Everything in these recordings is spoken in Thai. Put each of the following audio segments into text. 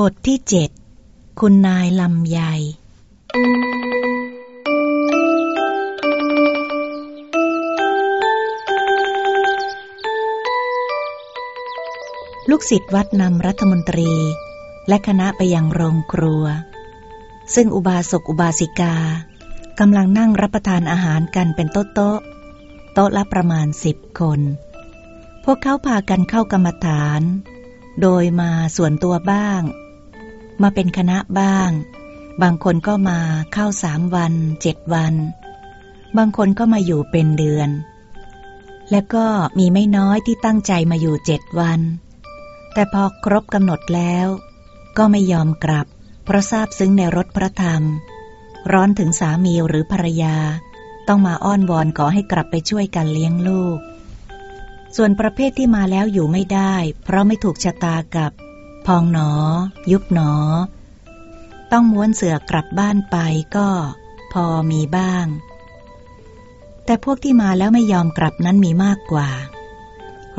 บทที่เจ็ดคุณนายลำใหญ่ลูกศิษย์วัดนำรัฐมนตรี และคณะไปยังโรงครัว ซึ่งอุบาสกอุบาสิกากำลังนั่งรับประทานอาหารกันเป็นโต๊ะโต๊ะโต๊ะละประมาณสิบคน พวกเขาพากันเข้ากรรมฐาน โดยมาส่วนตัวบ้าง มาเป็นคณะบ้าง บางคนก็มาเข้าสามวันเจ็ดวัน บางคนก็มาอยู่เป็นเดือน และก็มีไม่น้อยที่ตั้งใจมาอยู่เจ็ดวัน แต่พอครบกำหนดแล้ว ก็ไม่ยอมกลับ เพราะทราบซึ้งในรถพระธรรม ร้อนถึงสามีหรือภรรยา ต้องมาอ้อนวอนขอให้กลับไปช่วยกันเลี้ยงลูกส่วนประเภทที่มาแล้วอยู่ไม่ได้ เพราะไม่ถูกชะตากับ พองหนอ ยุบหนอ ต้องม้วนเสือกลับบ้านไปก็พอมีบ้าง แต่พวกที่มาแล้วไม่ยอมกลับนั้นมีมากกว่า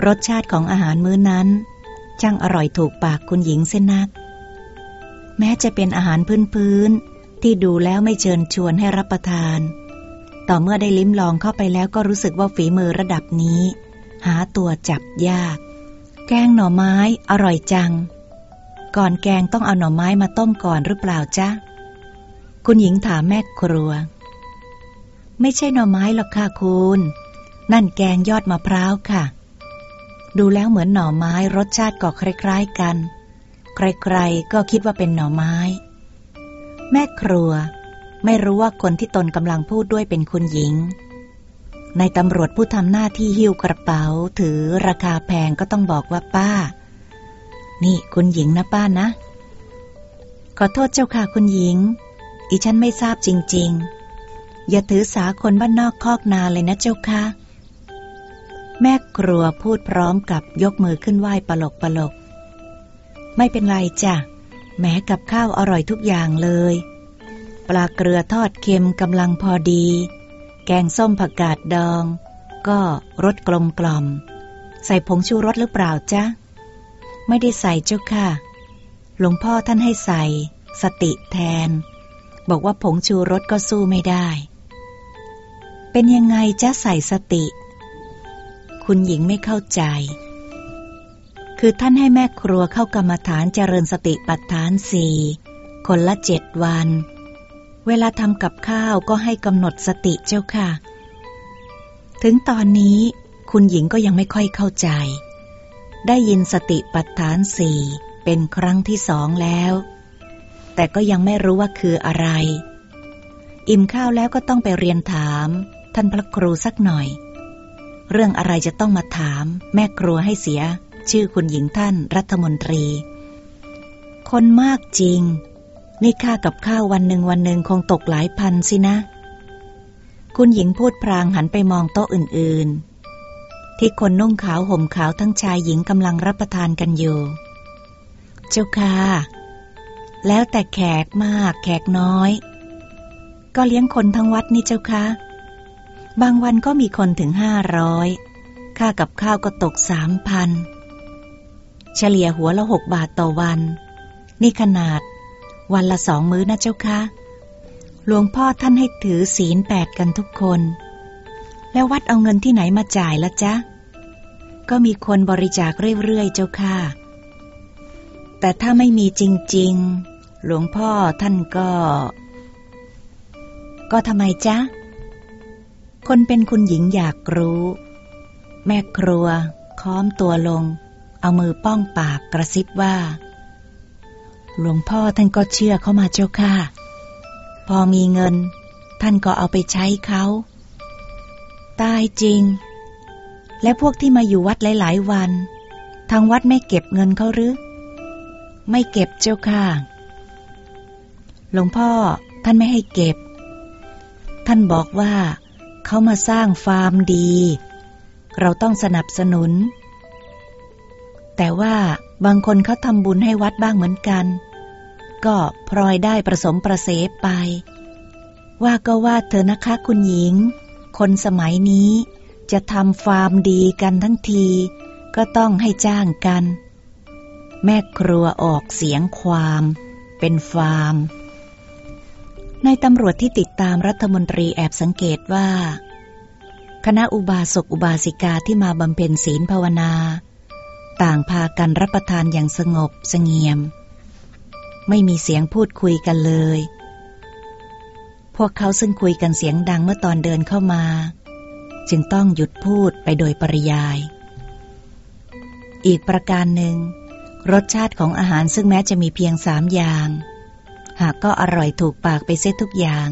รสชาติของอาหารมื้อนั้นช่างอร่อยถูกปากคุณหญิงเส้นนัก แม้จะเป็นอาหารพื้นๆที่ดูแล้วไม่เชิญชวนให้รับประทาน ต่อเมื่อได้ลิ้มลองเข้าไปแล้วก็รู้สึกว่าฝีมือระดับนี้ หาตัวจับยาก แกงหน่อไม้อร่อยจัง ก่อนแกงต้องเอาหน่อไม้มาต้มก่อนหรือเปล่าจ๊ะ คุณหญิงถามแม่ครัว ไม่ใช่หน่อไม้หรอกค่ะคุณ นั่นแกงยอดมะพร้าวค่ะ ดูแล้วเหมือนหน่อไม้รสชาติก็คล้ายๆกัน ใครๆก็คิดว่าเป็นหน่อไม้ แม่ครัว ไม่รู้ว่าคนที่ตนกำลังพูดด้วยเป็นคุณหญิง ในตำรวจผู้ทำหน้าที่หิ้วกระเป๋า ถือราคาแพงก็ต้องบอกว่าป้า นี่คุณหญิงนะป้านะ ขอโทษเจ้าค่ะคุณหญิง อีฉันไม่ทราบจริง ๆ อย่าถือสาคนบ้านนอกคอกนาเลยนะเจ้าค่ะ แม่ครัวพูดพร้อมกับยกมือขึ้นไหว้ปลกปลก ไม่เป็นไรจ้ะ แม้กับข้าวอร่อยทุกอย่างเลย ปลาเกลือทอดเค็มกำลังพอดี แกงส้มผักกาดดอง ก็รสกลมกล่อม ใส่ผงชูรสหรือเปล่าจ๊ะ ไม่ได้ใส่เจ้าค่ะ หลวงพ่อท่านให้ใส่ สติแทน บอกว่าผงชูรสก็สู้ไม่ได้ เป็นยังไงจะใส่สติ คุณหญิงไม่เข้าใจ คือท่านให้แม่ครัวเข้ากรรมฐานเจริญสติปัฏฐานสี่คนละเจ็ดวัน เวลาทำกับข้าวก็ให้กำหนดสติเจ้าค่ะ ถึงตอนนี้คุณหญิงก็ยังไม่ค่อยเข้าใจ ได้ยินสติปัฏฐานสี่เป็นครั้งที่สองแล้ว แต่ก็ยังไม่รู้ว่าคืออะไร อิ่มข้าวแล้วก็ต้องไปเรียนถาม ท่านพระครูสักหน่อย เรื่องอะไรจะต้องมาถาม แม่ครัวให้เสีย ชื่อคุณหญิงท่านรัฐมนตรี คนมากจริง นี่ค่ากับข้าววันหนึ่งวันหนึ่งคงตกหลายพันสินะ คุณหญิงพูดพรางหันไปมองโต๊ะอื่นๆ ที่คนนุ่งขาวห่มขาวทั้งชายหญิงกำลังรับประทานกันอยู่ เจ้าค่ะ แล้วแต่แขกมากแขกน้อย ก็เลี้ยงคนทั้งวัดนี่เจ้าค่ะ บางวันก็มีคนถึงห้าร้อย ค่ากับข้าวก็ตกสามพัน เฉลี่ยหัวละหกบาทต่อวัน นี่ขนาด วันละสองมื้อนะเจ้าคะหลวงพ่อท่านให้ถือศีลแปดกันทุกคน แล้ววัดเอาเงินที่ไหนมาจ่ายละจ๊ะ ก็มีคนบริจาคเรื่อยๆเจ้าค่ะ แต่ถ้าไม่มีจริงๆ หลวงพ่อท่านก็ ก็ทำไมจ๊ะ คนเป็นคุณหญิงอยากรู้ แม่ครัว ค้อมตัวลง เอามือป้องปากกระซิบว่า หลวงพ่อท่านก็เชื่อเข้ามาเจ้าค่ะ พอมีเงิน ท่านก็เอาไปใช้เขา ตายจริง และพวกที่มาอยู่วัดหลาย ๆ วัน ทางวัดไม่เก็บเงินเขาหรือ ไม่เก็บเจ้าค่ะ หลวงพ่อท่านไม่ให้เก็บ ท่านบอกว่าเขามาสร้างฟาร์มดี เราต้องสนับสนุน แต่ว่าบางคนเขาทำบุญให้วัดบ้างเหมือนกัน ก็พลอยได้ประสมประเสไปว่าก็ว่าเธอนะคะคุณหญิง คนสมัยนี้จะทำฟาร์มดีกันทั้งที ก็ต้องให้จ้างกัน แม่ครัวออกเสียงความ เป็นฟาร์ม ในตำรวจที่ติดตามรัฐมนตรีแอบสังเกตว่า คณะอุบาสกอุบาสิกาที่มาบำเพ็ญศีลภาวนา ต่างพากันรับประทานอย่างสงบสงเงียม ไม่มีเสียงพูดคุยกันเลย พวกเขาซึ่งคุยกันเสียงดังเมื่อตอนเดินเข้ามา จึงต้องหยุดพูดไปโดยปริยาย อีกประการหนึ่ง รสชาติของอาหารซึ่งแม้จะมีเพียงสามอย่าง หากก็อร่อยถูกปากไปเสียทุกอย่าง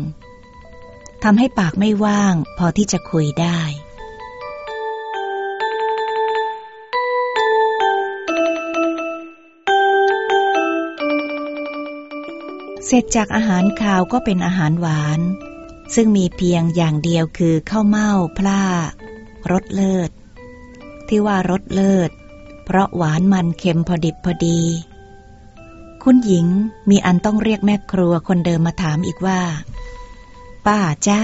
ทำให้ปากไม่ว่างพอที่จะคุยได้ เสร็จจากอาหารคาวก็เป็นอาหารหวาน ซึ่งมีเพียงอย่างเดียวคือข้าวเม่าพลารสเลิศ ที่ว่ารสเลิศ เพราะหวานมันเค็มพอดิบพอดี คุณหญิงมีอันต้องเรียกแม่ครัวคนเดิมมาถามอีกว่า ป้าจ๊ะ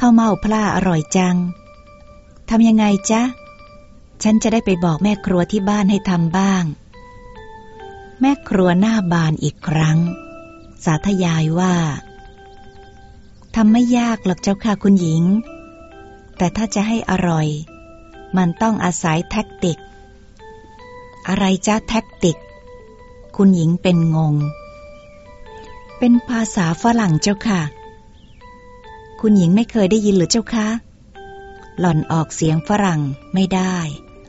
ข้าวเม่าพลาอร่อยจังทำยังไงจ๊ะ ฉันจะได้ไปบอกแม่ครัวที่บ้านให้ทำบ้าง แม่ครัวหน้าบานอีกครั้ง สาธยายว่าทำไม่ยากหรอกเจ้าค่ะคุณหญิง แต่ถ้าจะให้อร่อย มันต้องอาศัยแท็กติก อะไรจ้าแท็กติก คุณหญิงเป็นงง เป็นภาษาฝรั่งเจ้าค่ะ คุณหญิงไม่เคยได้ยินหรือเจ้าคะหล่อนออกเสียงฝรั่งไม่ได้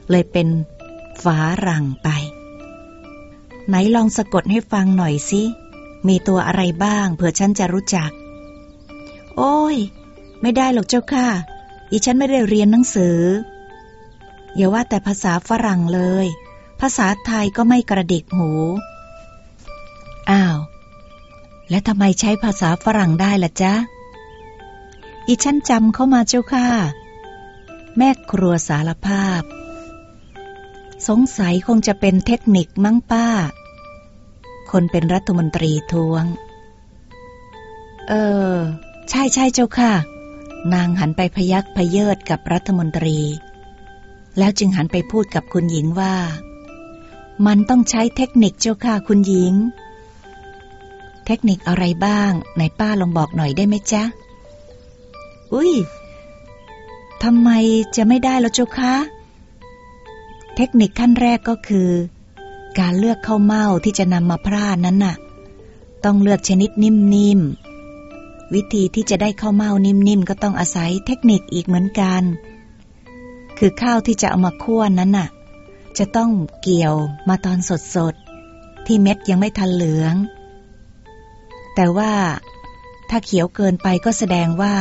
เลยเป็นฝารังไป ไหนลองสะกดให้ฟังหน่อยสิ มีตัวอะไรบ้างเผื่อฉันจะรู้จัก โอ้ย ไม่ได้หรอกเจ้าค่ะ อีฉันไม่ได้เรียนหนังสือ อย่าว่าแต่ภาษาฝรั่งเลย ภาษาไทยก็ไม่กระดิกหู อ้าว และทำไมใช้ภาษาฝรั่งได้ล่ะจ๊ะ อีฉันจำเข้ามาเจ้าค่ะ แม่ครัวสารภาพ สงสัยคงจะเป็นเทคนิคมั้งป้า คนเป็นรัฐมนตรีทวง เออ ใช่ใช่เจ้าค่ะ นางหันไปพยักพเยิดกับรัฐมนตรี แล้วจึงหันไปพูดกับคุณหญิงว่า มันต้องใช้เทคนิคเจ้าค่ะคุณหญิง เทคนิคอะไรบ้างไหนป้าลองบอกหน่อยได้ไหมจ๊ะ อุ้ยทำไมจะไม่ได้แล้วเจ้าคะ เทคนิคขั้นแรกก็คือ การเลือกข้าวเม่าที่จะนำมาพร่านั้นน่ะ ต้องเลือกชนิดนิ่มๆ วิธีที่จะได้ข้าวเม่านิ่มๆ ก็ต้องอาศัยเทคนิคอีกเหมือนกัน คือข้าวที่จะเอามาคั่วนั้นน่ะ จะต้องเกี่ยวมาตอนสดๆ ที่เม็ดยังไม่ทันเหลือง แต่ว่าถ้าเขียวเกินไปก็แสดงว่า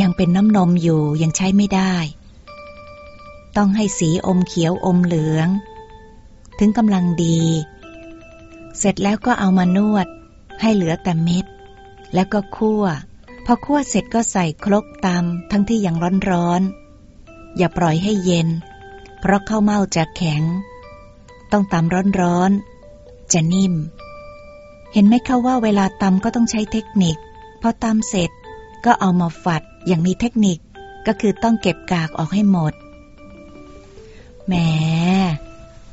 ยังเป็นน้ำนมอยู่ยังใช้ไม่ได้ ต้องให้สีอมเขียวอมเหลือง ถึงกำลังดี เสร็จแล้วก็เอามานวด ให้เหลือแต่เม็ด แล้วก็คั่ว พอคั่วเสร็จก็ใส่ครกตำทั้งที่ยังร้อนๆ อย่าปล่อยให้เย็น เพราะข้าวเม่าจะแข็ง ต้องตำร้อนๆ จะนิ่ม เห็นไหมคะว่าเวลาตำก็ต้องใช้เทคนิค พอตำเสร็จก็เอามาฝัดอย่างมีเทคนิคก็คือต้องเก็บกากออกให้หมดแหม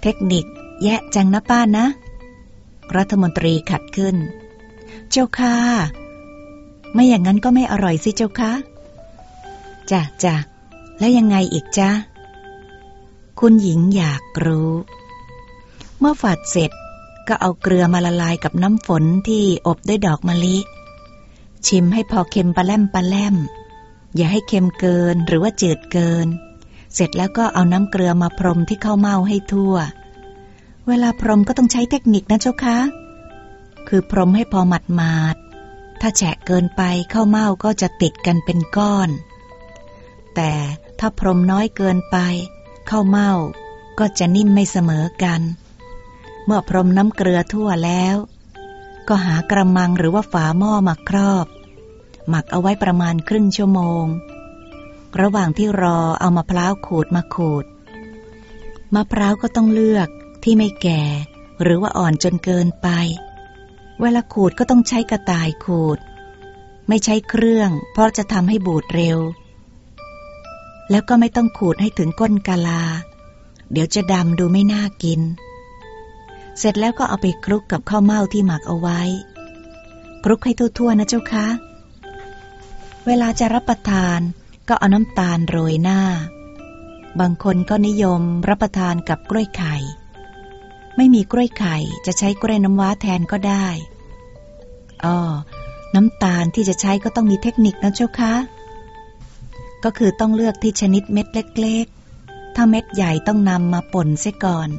เทคนิค แยะจังนะป้านะ รัฐมนตรีขัดขึ้น เจ้าค่ะ ไม่อย่างนั้นก็ไม่อร่อยสิเจ้าค่ะจ้ะจ้ะแล้วยังไงอีกจ้ะคุณหญิงอยากรู้ เมื่อฝัดเสร็จก็เอาเกลือมาละลายกับน้ำฝนที่อบด้วยดอกมะลิ ชิมให้พอเค็มปลาแลมปลาแลม อย่าให้เค็มเกินหรือว่าจืดเกิน เสร็จแล้วก็เอาน้ำเกลือมาพรมที่ข้าวเม่าให้ทั่ว เวลาพรมก็ต้องใช้เทคนิคนะเจ้าคะ คือพรมให้พอหมัดมาดถ้าแฉะเกินไปข้าวเม่าก็จะติดกันเป็นก้อน แต่ถ้าพรมน้อยเกินไปข้าวเม่าก็จะนิ่มไม่เสมอกัน เมื่อพรมน้ำเกลือทั่วแล้ว ก็หากระมังหรือว่าฝาหม้อมาครอบ หมักเอาไว้ประมาณครึ่งชั่วโมง ระหว่างที่รอเอามาพร้าวขูดมาขูด มะพร้าวก็ต้องเลือกที่ไม่แก่ หรือว่าอ่อนจนเกินไป เวลาขูดก็ต้องใช้กระต่ายขูด ไม่ใช้เครื่อง เพราะจะทำให้บูดเร็ว แล้วก็ไม่ต้องขูดให้ถึงก้นกาลา เดี๋ยวจะดำดูไม่น่ากิน เสร็จแล้วก็เอาไปคลุกกับข้าวเม่าที่หมักเอาไว้ คลุกให้ทั่วๆนะเจ้าคะ เวลาจะรับประทาน ก็เอาน้ำตาลโรยหน้า บางคนก็นิยมรับประทานกับกล้วยไข่ ไม่มีกล้วยไข่จะใช้กล้วยน้ำว้าแทนก็ได้อ๋อน้ำตาลที่จะใช้ก็ต้องมีเทคนิคนะเจ้าคะ ก็คือต้องเลือกที่ชนิดเม็ดเล็กๆ ถ้าเม็ดใหญ่ต้องนำมาป่นเสียก่อน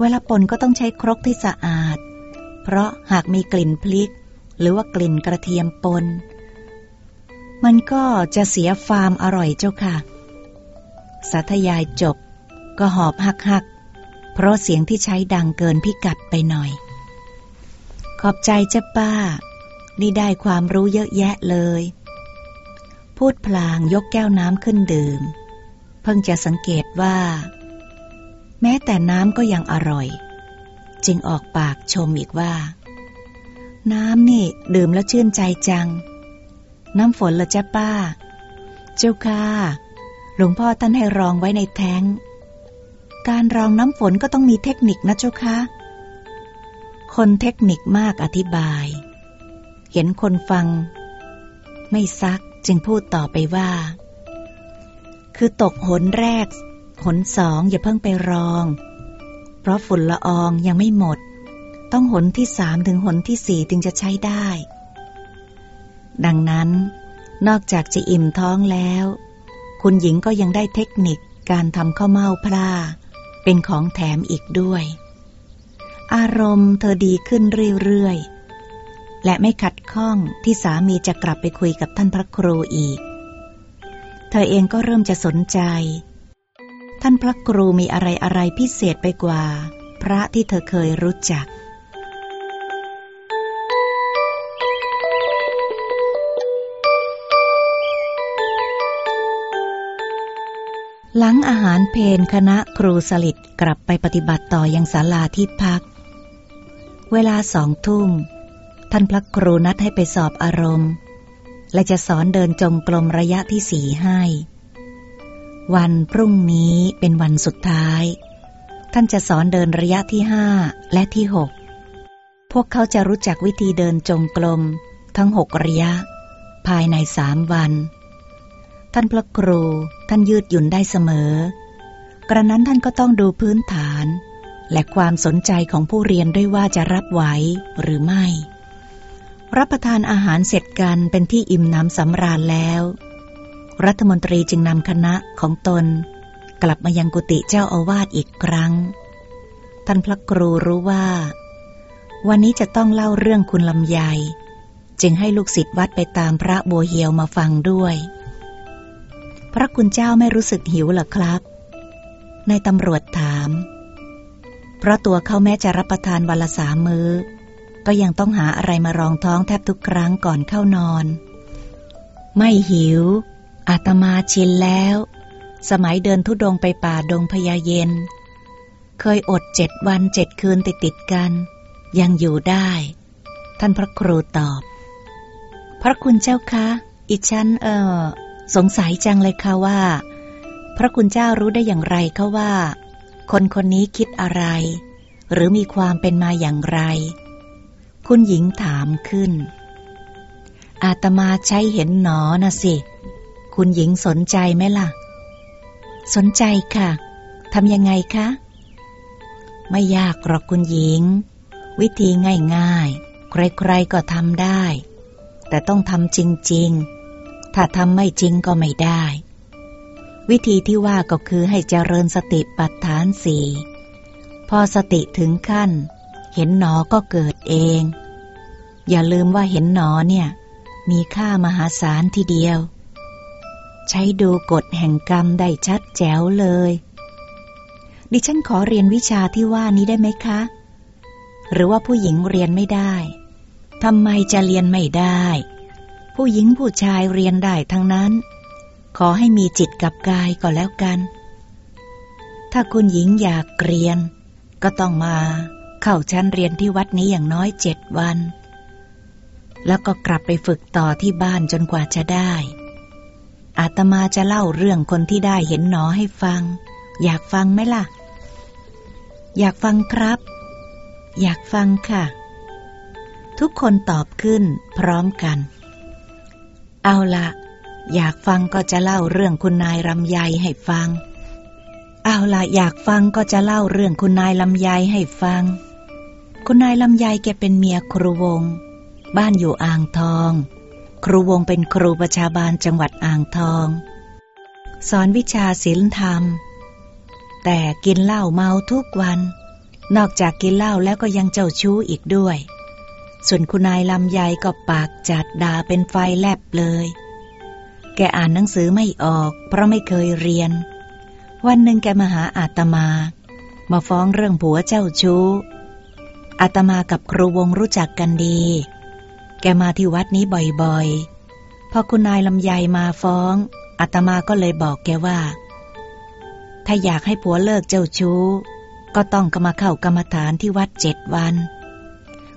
เวลาป่นก็ต้องใช้ครกที่สะอาด เพราะหากมีกลิ่นพลิก หรือว่ากลิ่นกระเทียมปน มันก็จะเสียฟาร์มอร่อยเจ้าค่ะ สาธยายจบ ก็หอบหักหัก เพราะเสียงที่ใช้ดังเกินพิกัดไปหน่อย ขอบใจเจ้าป้า นี่ได้ความรู้เยอะแยะเลย พูดพลางยกแก้วน้ำขึ้นดื่ม เพิ่งจะสังเกตว่า แม้แต่น้ำก็ยังอร่อย จึงออกปากชมอีกว่า น้ำนี่ดื่มแล้วชื่นใจจัง น้ำฝนละจ้ะป้า เจ้าค่ะ หลวงพ่อท่านให้รองไว้ในแท้ง การรองน้ำฝนก็ต้องมีเทคนิคนะเจ้าค่ะ คนเทคนิคมากอธิบาย เห็นคนฟัง ไม่ซักจึงพูดต่อไปว่า คือตกหนแรก หนสองอย่าเพิ่งไปรอง เพราะฝุ่นละอองยังไม่หมด ต้องหนที่สามถึงหนที่สี่ถึงจะใช้ได้ ดังนั้น นอกจากจะอิ่มท้องแล้ว คุณหญิงก็ยังได้เทคนิคการทำข้าวเม่าพลาเป็นของแถมอีกด้วย อารมณ์เธอดีขึ้นเรื่อยๆ และไม่ขัดข้องที่สามีจะกลับไปคุยกับท่านพระครูอีก เธอเองก็เริ่มจะสนใจ ท่านพระครูมีอะไรอะไรพิเศษไปกว่า พระที่เธอเคยรู้จัก หลังอาหารเพนคณะครูสลิดกลับไปปฏิบัติต่อยังศาลาที่พัก เวลาสองทุ่ม ท่านพระครูนัดให้ไปสอบอารมณ์ และจะสอนเดินจงกรมระยะที่สี่ให้ วันพรุ่งนี้เป็นวันสุดท้าย ท่านจะสอนเดินระยะที่ห้าและที่หกพวกเขาจะรู้จักวิธีเดินจงกรมทั้งหกระยะ ภายในสามวัน ท่านพระครูท่านยืดหยุ่นได้เสมอ กระนั้นท่านก็ต้องดูพื้นฐาน และความสนใจของผู้เรียนด้วยว่าจะรับไหวหรือไม่ รับประทานอาหารเสร็จกันเป็นที่อิ่มน้ำสำราญแล้ว รัฐมนตรีจึงนำคณะของตน กลับมายังกุฏิเจ้าอาวาสอีกครั้ง ท่านพระครูรู้ว่า วันนี้จะต้องเล่าเรื่องคุณลำไย จึงให้ลูกศิษย์วัดไปตามพระโบเฮียวมาฟังด้วย พระคุณเจ้าไม่รู้สึกหิวหรอครับ นายตำรวจถาม เพราะตัวเขาแม้จะรับประทานวันละสามมือ้อ ก็ยังต้องหาอะไรมารองท้องแทบทุกครั้งก่อนเข้านอน ไม่หิว อาตมาชินแล้ว สมัยเดินทุดงไปป่าดงพญาเย็น เคยอดเจ็ดวันเจ็ดคืนติดติดกัน ยังอยู่ได้ ท่านพระครูตอบ พระคุณเจ้าคะอิฉันเออ สงสัยจังเลยค่ะว่า พระคุณเจ้ารู้ได้อย่างไรคะว่า คนคนนี้คิดอะไร หรือมีความเป็นมาอย่างไร คุณหญิงถามขึ้น อาตมาใช้เห็นหนอนะสิ คุณหญิงสนใจไหมล่ะ สนใจค่ะทำยังไงคะ ไม่ยากหรอกคุณหญิง วิธีง่ายๆ ใครๆก็ทำได้ แต่ต้องทำจริงๆ ถ้าทำไม่จริงก็ไม่ได้ วิธีที่ว่าก็คือให้เจริญสติปัฏฐานสี่พอสติถึงขั้น เห็นหนอก็เกิดเอง อย่าลืมว่าเห็นหนอเนี่ย มีค่ามหาศาลทีเดียว ใช้ดูกฎแห่งกรรมได้ชัดแจ๋วเลย ดิฉันขอเรียนวิชาที่ว่านี้ได้ไหมคะ หรือว่าผู้หญิงเรียนไม่ได้ทำไมจะเรียนไม่ได้ ผู้หญิงผู้ชายเรียนได้ทั้งนั้น ขอให้มีจิตกับกายก็แล้วกัน ถ้าคุณหญิงอยากเรียน ก็ต้องมาเข้าชั้นเรียนที่วัดนี้อย่างน้อยเจ็ดวัน แล้วก็กลับไปฝึกต่อที่บ้านจนกว่าจะได้ อาตมาจะเล่าเรื่องคนที่ได้เห็นหนอให้ฟัง อยากฟังไหมล่ะ อยากฟังครับ อยากฟังค่ะ ทุกคนตอบขึ้นพร้อมกัน เอาละอยากฟังก็จะเล่าเรื่องคุณนายลำไยให้ฟัง เอาละอยากฟังก็จะเล่าเรื่องคุณนายลำไยให้ฟัง คุณนายลำไยแกเป็นเมียครูวง บ้านอยู่อ่างทอง ครูวงเป็นครูประชาบาลจังหวัดอ่างทอง สอนวิชาศิลธรรม แต่กินเหล้าเมาทุกวัน นอกจากกินเหล้าแล้วก็ยังเจ้าชู้อีกด้วย ส่วนคุณนายลำไยก็ปากจัดด่าเป็นไฟแลบเลย แกอ่านหนังสือไม่ออก เพราะไม่เคยเรียน วันหนึ่งแกมาหาอาตมา มาฟ้องเรื่องผัวเจ้าชู้ อาตมากับครูวงรู้จักกันดี แกมาที่วัดนี้บ่อยๆ พอคุณนายลำไยมาฟ้องอาตมาก็เลยบอกแกว่า ถ้าอยากให้ผัวเลิกเจ้าชู้ ก็ต้องกมาเข้ากรรมฐานที่วัดเจ็ดวัน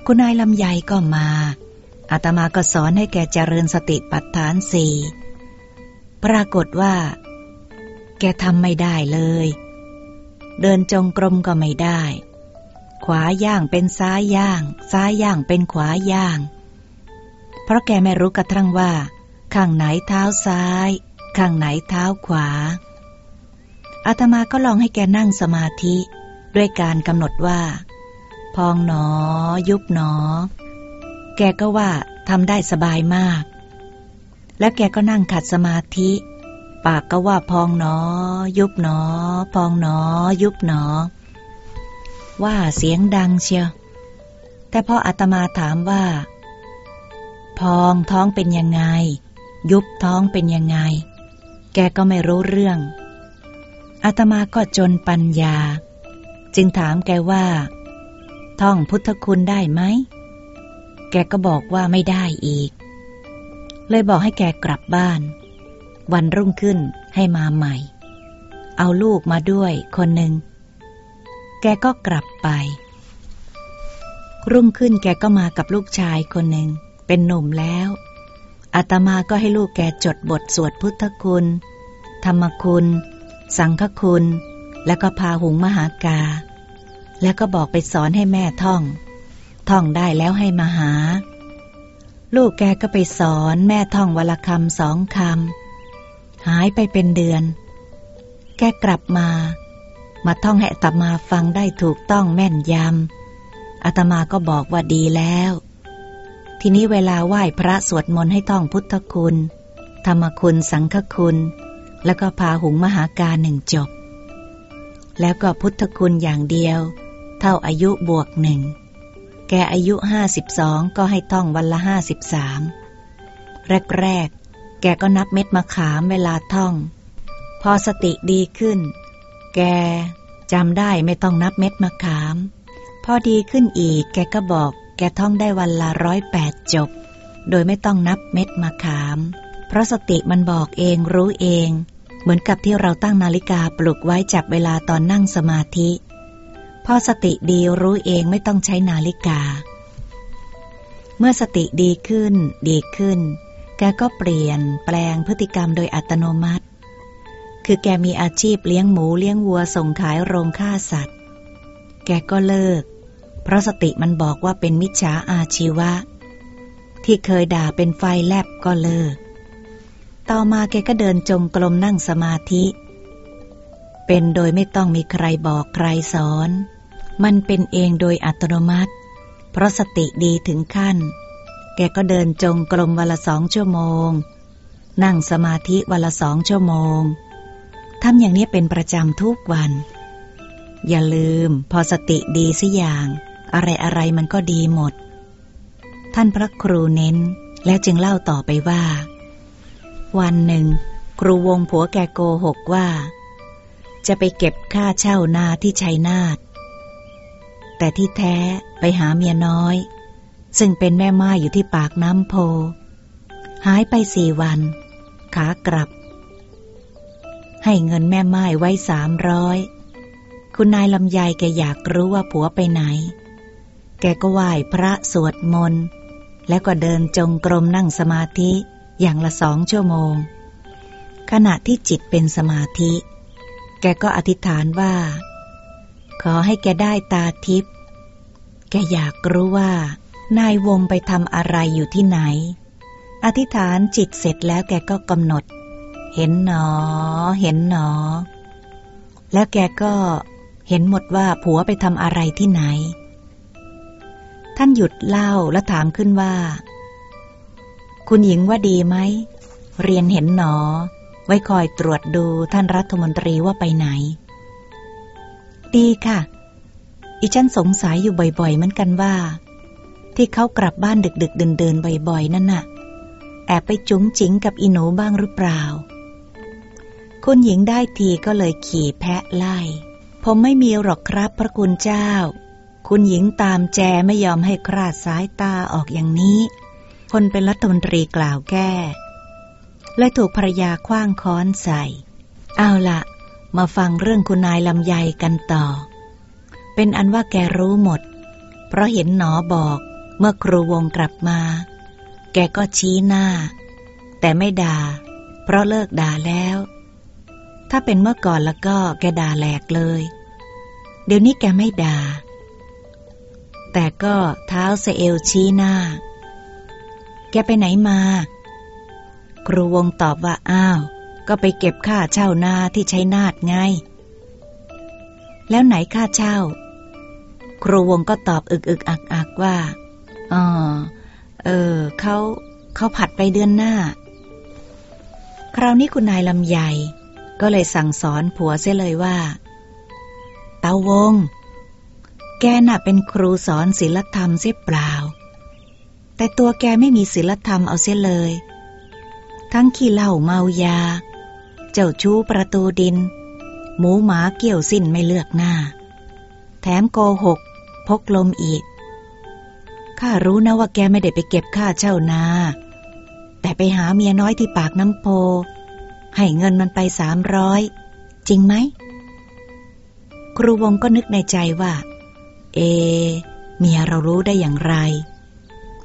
คุณนายลำไยก็มาอาตมาก็สอนให้แกเจริญสติปัฏฐานสี่ปรากฏว่า แกทำไม่ได้เลย เดินจงกรมก็ไม่ได้ ขวาย่างเป็นซ้ายย่าง ซ้ายย่างเป็นขวาย่าง เพราะแกไม่รู้กระทั่งว่า ข้างไหนเท้าซ้าย ข้างไหนเท้าขวาอาตมาก็ลองให้แกนั่งสมาธิ ด้วยการกำหนดว่า องหนอ ยุบหนอ แกก็ว่าทำได้สบายมาก แล้วแกก็นั่งขัดสมาธิ ปากก็ว่าพองหนอ ยุบหนอ พองหนอ ยุบหนอ ว่าเสียงดังเชียวแต่พออาตมาถามว่า พองท้องเป็นยังไง ยุบท้องเป็นยังไง แกก็ไม่รู้เรื่องอาตมาก็จนปัญญา จึงถามแกว่า ท่องพุทธคุณได้ไหม แกก็บอกว่าไม่ได้อีก เลยบอกให้แกกลับบ้าน วันรุ่งขึ้นให้มาใหม่ เอาลูกมาด้วยคนหนึ่ง แกก็กลับไป รุ่งขึ้นแกก็มากับลูกชายคนหนึ่ง เป็นหนุ่มแล้วอาตมาก็ให้ลูกแกจดบทสวดพุทธคุณ ธรรมคุณ สังฆคุณ แล้วก็พาหุงมหากา แล้วก็บอกไปสอนให้แม่ท่อง ท่องได้แล้วให้มาหา ลูกแกก็ไปสอนแม่ท่องวลคำสองคำหายไปเป็นเดือน แกกลับมา มาท่องให้อาตมาฟังได้ถูกต้องแม่นยำอาตมาก็บอกว่าดีแล้ว ทีนี้เวลาไหว้พระสวดมนต์ให้ท่องพุทธคุณ ธรรมคุณสังฆคุณ แล้วก็พาหุงมหาการหนึ่งจบแล้วก็พุทธคุณอย่างเดียว เท่าอายุบวกหนึ่ง แกอายุห้าสิบสองก็ให้ท่องวันละห้าสิบสามแรกๆ แกก็นับเม็ดมะขามเวลาท่อง พอสติดีขึ้น แกจำได้ไม่ต้องนับเม็ดมะขาม พอดีขึ้นอีก แกก็บอก แกท่องได้วันละร้อยแปดจบ โดยไม่ต้องนับเม็ดมะขาม เพราะสติมันบอกเองรู้เอง เหมือนกับที่เราตั้งนาฬิกาปลุกไว้จับเวลาตอนนั่งสมาธิ พอสติดีรู้เองไม่ต้องใช้นาฬิกา เมื่อสติดีขึ้น ดีขึ้น แกก็เปลี่ยนแปลงพฤติกรรมโดยอัตโนมัติ คือแกมีอาชีพเลี้ยงหมูเลี้ยงวัวส่งขายโรงฆ่าสัตว์ แกก็เลิก เพราะสติมันบอกว่าเป็นมิจฉาอาชีวะ ที่เคยด่าเป็นไฟแลบก็เลิก ต่อมาแกก็เดินจงกรมนั่งสมาธิเป็นโดยไม่ต้องมีใครบอกใครสอน มันเป็นเองโดยอัตโนมัติ เพราะสติดีถึงขั้น แกก็เดินจงกรมวันละสองชั่วโมง นั่งสมาธิวันละสองชั่วโมงทำอย่างนี้เป็นประจำทุกวัน อย่าลืมพอสติดีสิอย่าง อะไรอะไรมันก็ดีหมด ท่านพระครูเน้นแล้วจึงเล่าต่อไปว่า วันหนึ่ง ครูวงผัวแกโกหกว่า จะไปเก็บค่าเช่านาที่ชัยนาท แต่ที่แท้ไปหาเมียน้อย ซึ่งเป็นแม่ไม้อยู่ที่ปากน้ำโพ หายไปสี่วัน ขากลับ ให้เงินแม่ไม้ไว้สามร้อยคุณนายลำไยแกอยากรู้ว่าผัวไปไหน แกก็ไหว้พระสวดมนต์แล้วก็เดินจงกรมนั่งสมาธิอย่างละสองชั่วโมง ขณะที่จิตเป็นสมาธิ แกก็อธิษฐานว่า ขอให้แกได้ตาทิพย์แกอยากรู้ว่า นายวงไปทำอะไรอยู่ที่ไหน อธิษฐานจิตเสร็จแล้วแกก็กำหนด เห็นหนอ เห็นหนอ แล้วแกก็เห็นหมดว่าผัวไปทำอะไรที่ไหน ท่านหยุดเล่าแล้วถามขึ้นว่า คุณหญิงว่าดีไหม เรียนเห็นหนอ ไว้คอยตรวจดูท่านรัฐมนตรีว่าไปไหน ดีค่ะ อีฉันสงสัยอยู่บ่อยๆเหมือนกันว่า ที่เขากลับบ้านดึก ๆ เดินๆบ่อยๆนั่นน่ะ แอบไปจุ๋งจิงกับอีหนูบ้างหรือเปล่า คุณหญิงได้ทีก็เลยขี่แพะไล่ ผมไม่มีหรอกครับพระคุณเจ้า คุณหญิงตามแจไม่ยอมให้คลาดสายตาออกอย่างนี้ คนเป็นรัฐมนตรีกล่าวแก้ และถูกภรรยาคว้างค้อนใส่ เอาละ มาฟังเรื่องคุณนายลำไยกันต่อ เป็นอันว่าแกรู้หมด เพราะเห็นหนอบอกเมื่อครูวงกลับมา แกก็ชี้หน้า แต่ไม่ด่า เพราะเลิกด่าแล้ว ถ้าเป็นเมื่อก่อนแล้วก็แกด่าแหลกเลย เดี๋ยวนี้แกไม่ด่า แต่ก็เท้าเซเอลชี้หน้า แกไปไหนมา ครูวงตอบว่าอ้าว ก็ไปเก็บค่าเช่านาที่ใช้นาดไง แล้วไหนค่าเช่า ครูวงก็ตอบอึกอึกอักอักว่าอ๋อเออเขาเขาผัดไปเดือนหน้า คราวนี้คุณนายลำใหญ่ ก็เลยสั่งสอนผัวเสียเลยว่า เตาวง แกน่ะเป็นครูสอนศิลธรรมเสียเปล่า แต่ตัวแกไม่มีศิลธรรมเอาเสียเลย ทั้งขี้เหล้าเมายา เจ้าชู้ประตูดิน หมูหมาเกี่ยวสิ้นไม่เลือกหน้า แถมโกหก พกลมอีก ข้ารู้นะว่าแกไม่ได้ไปเก็บค่าเช่านา แต่ไปหาเมียน้อยที่ปากน้ำโพ ให้เงินมันไปสามร้อย จริงไหม ครูวงก็นึกในใจว่า เอ เมียเรารู้ได้อย่างไร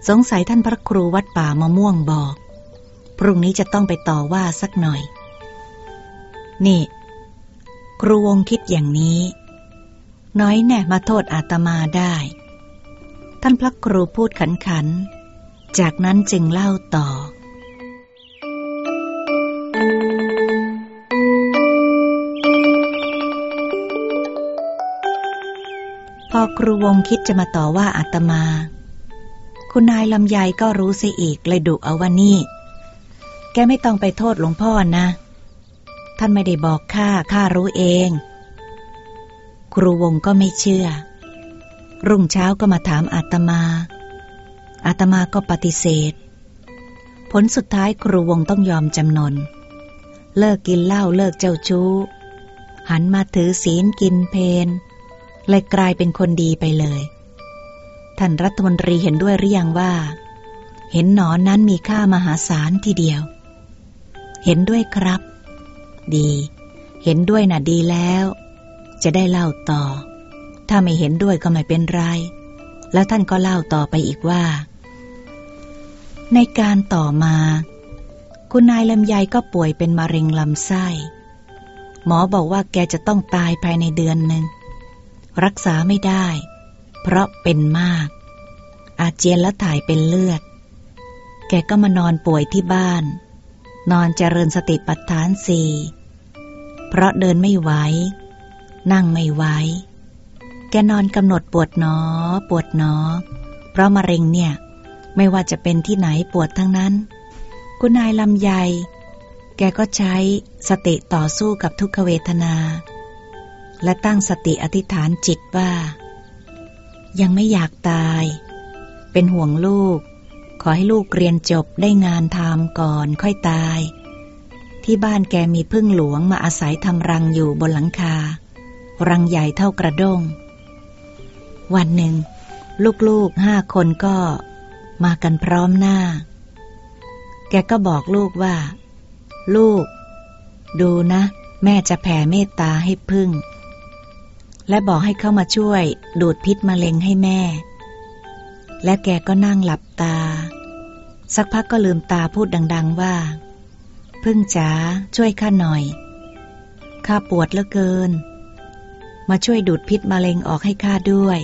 สงสัยท่านพระครูวัดป่ามะม่วงบอกพรุ่งนี้จะต้องไปต่อว่าสักหน่อย นี่ ครูวงคิดอย่างนี้ น้อยแน่มาโทษอาตมาได้ ท่านพระครูพูดขันขัน จากนั้นจึงเล่าต่อพอครูวงคิดจะมาต่อว่าอาตมา คุณนายลำไยก็รู้เสียอีกเลยดุเอาว่านี่ แกไม่ต้องไปโทษหลวงพ่อนะ ท่านไม่ได้บอกข้าข้ารู้เอง ครูวงก็ไม่เชื่อ รุ่งเช้าก็มาถามอาตมา อาตมาก็ปฏิเสธ ผลสุดท้ายครูวงต้องยอมจำนน เลิกกินเหล้าเลิกเจ้าชู้ หันมาถือศีลกินเพนเลยกลายเป็นคนดีไปเลย ท่านรัฐมนตรีเห็นด้วยหรือยังว่า เห็นหนอนนั้นมีค่ามหาศาลทีเดียว เห็นด้วยครับ ดี เห็นด้วยน่ะดีแล้ว จะได้เล่าต่อ ถ้าไม่เห็นด้วยก็ไม่เป็นไร แล้วท่านก็เล่าต่อไปอีกว่า ในการต่อมา คุณนายลำไยก็ป่วยเป็นมะเร็งลำไส้ หมอบอกว่าแกจะต้องตายภายในเดือนหนึ่ง รักษาไม่ได้ เพราะเป็นมาก อาเจียนและถ่ายเป็นเลือด แกก็มานอนป่วยที่บ้าน นอนเจริญสติปัฏฐานสี่เพราะเดินไม่ไหว นั่งไม่ไหว แกนอนกำหนดปวดหนอ ปวดหนอ เพราะมะเร็งเนี่ย ไม่ว่าจะเป็นที่ไหนปวดทั้งนั้น คุณนายลำไย แกก็ใช้สติต่อสู้กับทุกขเวทนา และตั้งสติอธิษฐานจิตว่า ยังไม่อยากตาย เป็นห่วงลูก ขอให้ลูกเรียนจบได้งานทำก่อนค่อยตาย ที่บ้านแกมีพึ่งหลวงมาอาศัยทำรังอยู่บนหลังคา รังใหญ่เท่ากระด้ง วันหนึ่ง ลูกๆห้าคนก็มากันพร้อมหน้า แกก็บอกลูกว่า ลูก ดูนะ แม่จะแผ่เมตตาให้พึ่ง และบอกให้เข้ามาช่วยดูดพิษมะเร็งให้แม่ และแกก็นั่งหลับตา สักพักก็ลืมตาพูดดัง ๆว่า พึ่งจ๋าช่วยข้าหน่อย ข้าปวดเหลือเกิน มาช่วยดูดพิษมะเร็งออกให้ข้าด้วย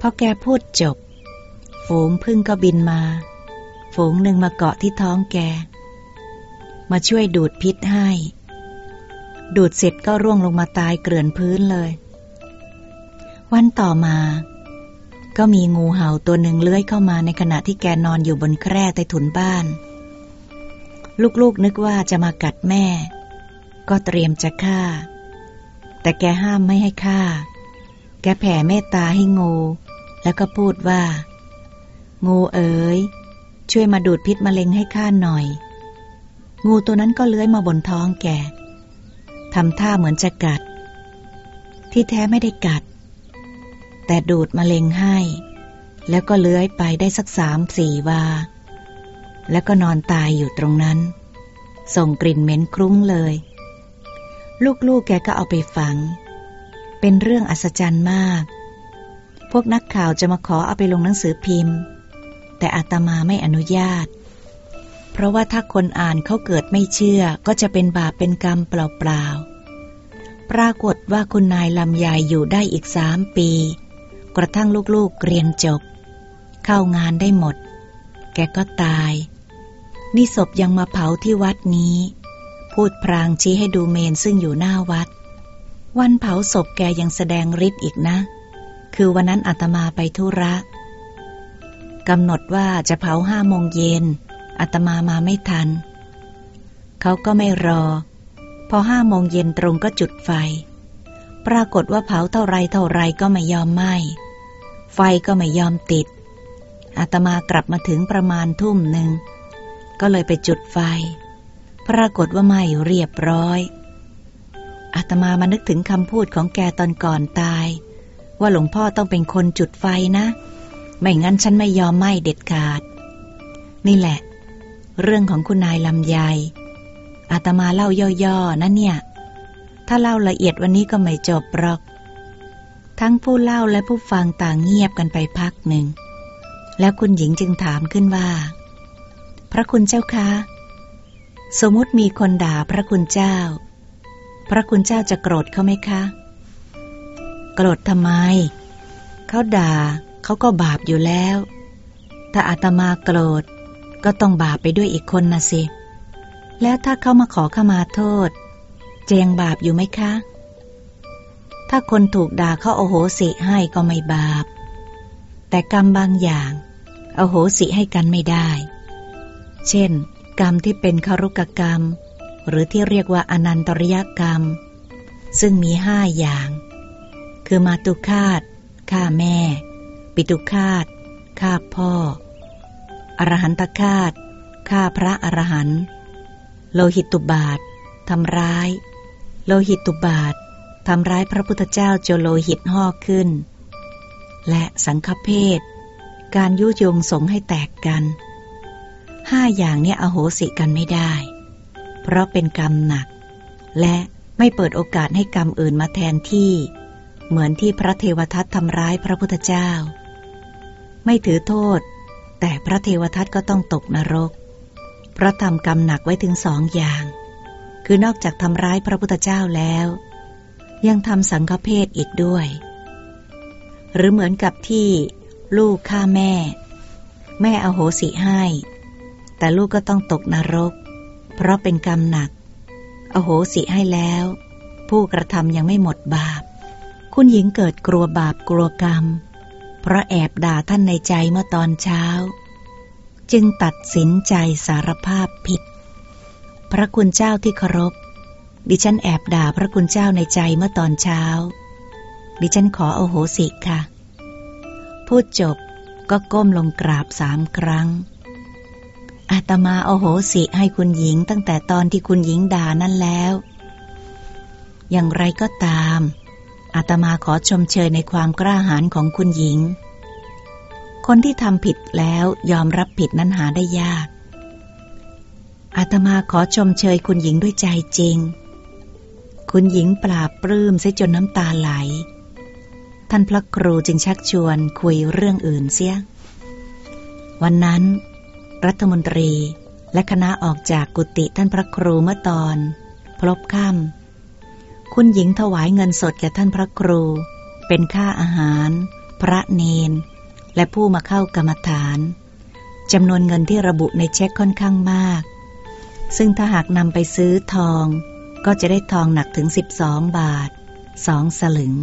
พอแกพูดจบ ฝูงพึ่งก็บินมา ฝูงหนึ่งมาเกาะที่ท้องแก มาช่วยดูดพิษให้ ดูดเสร็จก็ร่วงลงมาตายเกลื่อนพื้นเลย วันต่อมา ก็มีงูเห่าตัวหนึ่งเลื้อยเข้ามาในขณะที่แกนอนอยู่บนแคร่ใต้ถุนบ้าน ลูกๆนึกว่าจะมากัดแม่ ก็เตรียมจะฆ่า แต่แกห้ามไม่ให้ฆ่า แกแผ่เมตตาให้งู แล้วก็พูดว่า งูเอ๋ยช่วยมาดูดพิษมะเร็งให้ข้าหน่อย งูตัวนั้นก็เลื้อยมาบนท้องแกทำท่าเหมือนจะกัด ที่แท้ไม่ได้กัด แต่ดูดมะเร็งให้ แล้วก็เลื้อยไปได้สักสามสี่วา แล้วก็นอนตายอยู่ตรงนั้น ส่งกลิ่นเหม็นครุ้งเลย ลูกๆแกก็เอาไปฝัง เป็นเรื่องอัศจรรย์มาก พวกนักข่าวจะมาขอเอาไปลงหนังสือพิมพ์ แต่อาตมาไม่อนุญาต เพราะว่าถ้าคนอ่านเขาเกิดไม่เชื่อก็จะเป็นบาปเป็นกรรมเปล่าๆปรากฏว่าคุณนายลำยายอยู่ได้อีกสามปี กระทั่งลูกๆเรียนจบ เข้างานได้หมด แกก็ตาย นี่ศพยังมาเผาที่วัดนี้ พูดพรางชี้ให้ดูเมนซึ่งอยู่หน้าวัด วันเผาศพแกยังแสดงฤทธิ์อีกนะ คือวันนั้นอาตมาไปธุระกำหนดว่าจะเผาห้าโมงเย็นอาตมามาไม่ทัน เขาก็ไม่รอ พอห้าโมงเย็นตรงก็จุดไฟ ปรากฏว่าเผาเท่าไรเท่าไรก็ไม่ยอมไหม้ ไฟก็ไม่ยอมติด อาตมากลับมาถึงประมาณทุ่มหนึ่ง ก็เลยไปจุดไฟ ปรากฏว่าไหม้เรียบร้อย อาตมามานึกถึงคำพูดของแกตอนก่อนตาย ว่าหลวงพ่อต้องเป็นคนจุดไฟนะ ไม่งั้นฉันไม่ยอมไหม้เด็ดขาด นี่แหละ เรื่องของคุณนายลำไยอาตมาเล่าย่อๆนะเนี่ย ถ้าเล่าละเอียดวันนี้ก็ไม่จบหรอก ทั้งผู้เล่าและผู้ฟังต่างเงียบกันไปพักหนึ่ง แล้วคุณหญิงจึงถามขึ้นว่า พระคุณเจ้าคะ สมมติมีคนด่าพระคุณเจ้า พระคุณเจ้าจะโกรธเขาไหมคะ โกรธทำไม เขาด่าเขาก็บาปอยู่แล้ว ถ้าอาตมาโกรธก็ต้องบาปไปด้วยอีกคนนะสิ แล้วถ้าเขามาขอขมาโทษ จะยังบาปอยู่ไหมคะ ถ้าคนถูกด่าเขาโอโหสิให้ก็ไม่บาป แต่กรรมบางอย่างโอโหสิให้กันไม่ได้ เช่น กรรมที่เป็นคารุกกรรม หรือที่เรียกว่าอนันตริยกรรม ซึ่งมีห้าอย่าง คือมาตุคาตฆ่าแม่ ปิตุคาตฆ่าพ่อ อรหันตคาตฆ่าพระอรหันต์โลหิตตุบาททำร้าย โลหิตตุบาท ทำร้ายพระพุทธเจ้าจนโลหิตห่อขึ้น และสังฆเพศ การยุยงสงให้แตกกัน ห้าอย่างเนี้ยอโหสิกันไม่ได้ เพราะเป็นกรรมหนัก และไม่เปิดโอกาสให้กรรมอื่นมาแทนที่ เหมือนที่พระเทวทัตทำร้ายพระพุทธเจ้า ไม่ถือโทษ แต่พระเทวทัตก็ต้องตกนรก เพราะทำกรรมหนักไว้ถึงสองอย่าง คือนอกจากทำร้ายพระพุทธเจ้าแล้ว ยังทำสังฆเพศอีกด้วย หรือเหมือนกับที่ลูกฆ่าแม่ แม่อโหสิให้ แต่ลูกก็ต้องตกนรก เพราะเป็นกรรมหนัก อโหสิให้แล้ว ผู้กระทำยังไม่หมดบาป คุณหญิงเกิดกลัวบาปกลัวกรรม เพราะแอบด่าท่านในใจเมื่อตอนเช้า จึงตัดสินใจสารภาพผิด พระคุณเจ้าที่เคารพ ดิฉันแอบด่าพระคุณเจ้าในใจเมื่อตอนเช้า ดิฉันขอโอโหสิค่ะ พูดจบก็ก้มลงกราบสามครั้ง อาตมาโอโหสิให้คุณหญิงตั้งแต่ตอนที่คุณหญิงด่านั่นแล้ว อย่างไรก็ตาม อาตมาขอชมเชยในความกล้าหาญของคุณหญิง คนที่ทำผิดแล้วยอมรับผิดนั้นหาได้ยากอาตมาขอชมเชยคุณหญิงด้วยใจจริง คุณหญิงปราบปลื้มเสียจนน้ำตาไหล ท่านพระครูจึงชักชวนคุยเรื่องอื่นเสีย วันนั้น รัฐมนตรีและคณะออกจากกุฏิท่านพระครูเมื่อตอน พลบค่ำคุณหญิงถวายเงินสดแก่ท่านพระครู เป็นค่าอาหาร พระเนน และผู้มาเข้ากรรมฐานจำนวนเงินที่ระบุในเช็คค่อนข้างมาก ซึ่งถ้าหากนำไปซื้อทอง ก็จะได้ทองหนักถึง 12 บาทสองสลึง